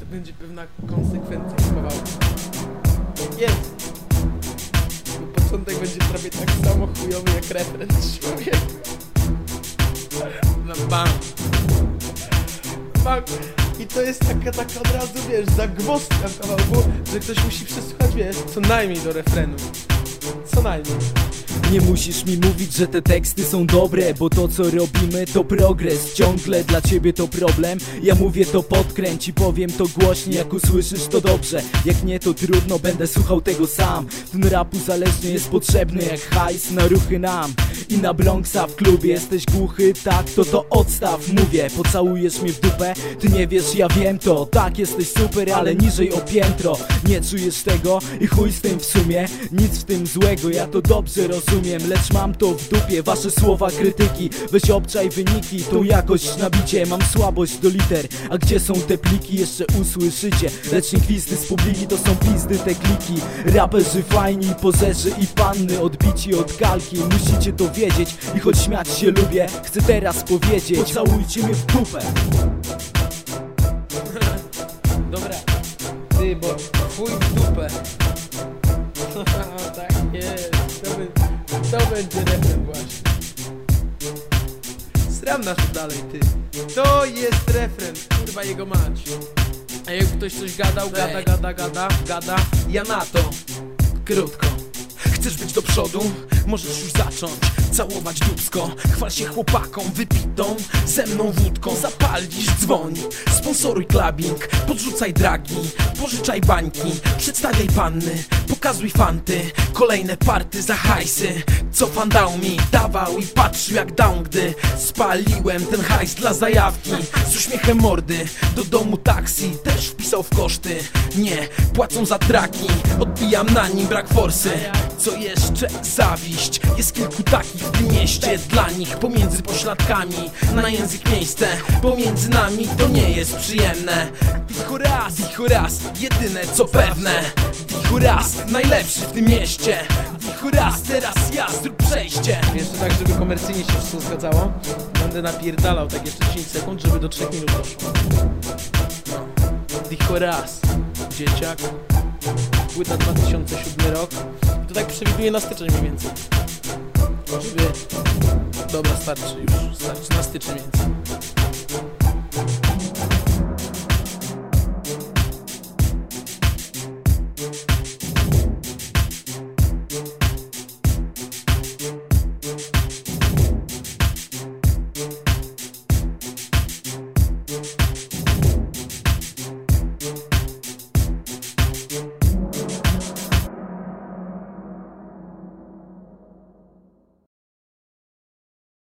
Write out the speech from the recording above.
to będzie pewna konsekwencja kawałka. Jest! Bo początek będzie prawie tak samo chujowy jak refren, człowiek. Na bank. Bank. I to jest taka, taka od razu, wiesz, zagwozdka w kawałku, że ktoś musi przesłuchać, wiesz, co najmniej do refrenu. Co najmniej. Nie musisz mi mówić, że te teksty są dobre Bo to co robimy to progres. Ciągle dla ciebie to problem. Ja mówię to podkręć i powiem to głośniej. Jak usłyszysz to dobrze. Jak nie to trudno, będę słuchał tego sam. Ten rap uzależnie jest potrzebny jak hajs na ruchy nam I na Bronxa w klubie. Jesteś głuchy Tak, to to odstaw, mówię Pocałujesz mnie w dupę? Ty nie wiesz, ja wiem to. Tak, jesteś super, ale niżej o piętro. Nie czujesz tego i chuj z tym w sumie. Nic w tym złego, ja to dobrze rozumiem. Lecz mam to w dupie, wasze słowa krytyki. Weź obczaj wyniki, tą jakość na bicie. Mam słabość do liter, a gdzie są te pliki? Jeszcze usłyszycie, lecz nie gwizdy z publiki To są pizdy te kliki. Raperzy fajni, pozerzy i panny. Odbici od kalki, musicie to wiedzieć I choć śmiać się lubię, chcę teraz powiedzieć Pocałujcie mnie w dupę Dobra. Ty, bo chuj w dupę. tak jest. To, be, to będzie refren właśnie. Sram nasz dalej, ty. To jest refren, kurwa jego mać. A jak ktoś coś gadał, gada, gada, gada, gada, ja na to. Krótko. Chcesz być do przodu? Możesz już zacząć Całować dubsko. Chwal się chłopakom wypitą Ze mną wódką Zapalisz dzwoń. Sponsoruj clubbing Podrzucaj dragi Pożyczaj bańki Przedstawiaj panny Pokazuj fanty Kolejne party za hajsy. Co fan dał mi? Dawał i patrzył jak dał Gdy spaliłem ten hajs dla zajawki. Z uśmiechem mordy Do domu taksi Też wpisał w koszty. Nie Płacą za traki Odbijam na nim brak forsy. Co jeszcze? Zawiść. Jest kilku takich w mieście. Dla nich pomiędzy pośladkami Na język miejsce. Pomiędzy nami to nie jest przyjemne. Dicho raz, dicho raz Jedyne co pewne. Dicho raz, najlepszy w tym mieście raz, teraz ja zrób przejście Jeszcze tak, żeby komercyjnie się wszystko zgadzało. Będę napierdalał tak jeszcze 10 sekund, żeby do 3 minut doszło. No. Raz. Dzieciak. Płyta 2007 rok. To tak przewiduję na styczeń mniej więcej. Żeby... Dobra, starczy już. Starczy na styczeń więcej.